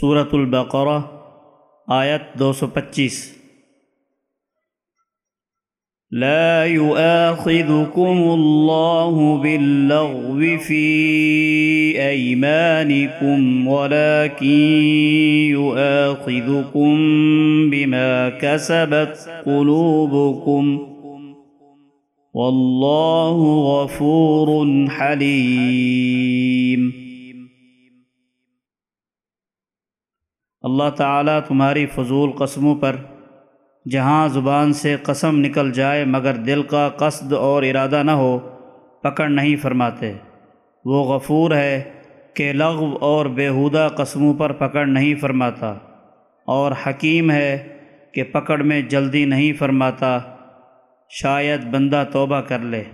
صورت البقرہ آیت دو سو پچیس۔ لا يؤاخذكم الله باللغو في أيمانكم ولكن يؤاخذكم بما كسبت قلوبكم والله غفور حليم اللہ تعالیٰ تمہاری فضول قسموں پر جہاں زبان سے قسم نکل جائے مگر دل کا قصد اور ارادہ نہ ہو، پکڑ نہیں فرماتے۔ وہ غفور ہے کہ لغو اور بیہودہ قسموں پر پکڑ نہیں فرماتا اور حکیم ہے کہ پکڑ میں جلدی نہیں فرماتا، شاید بندہ توبہ کر لے۔